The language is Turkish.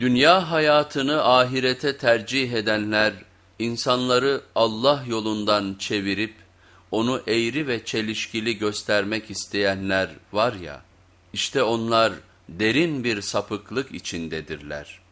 Dünya hayatını ahirete tercih edenler, insanları Allah yolundan çevirip, onu eğri ve çelişkili göstermek isteyenler var ya, işte onlar derin bir sapıklık içindedirler.''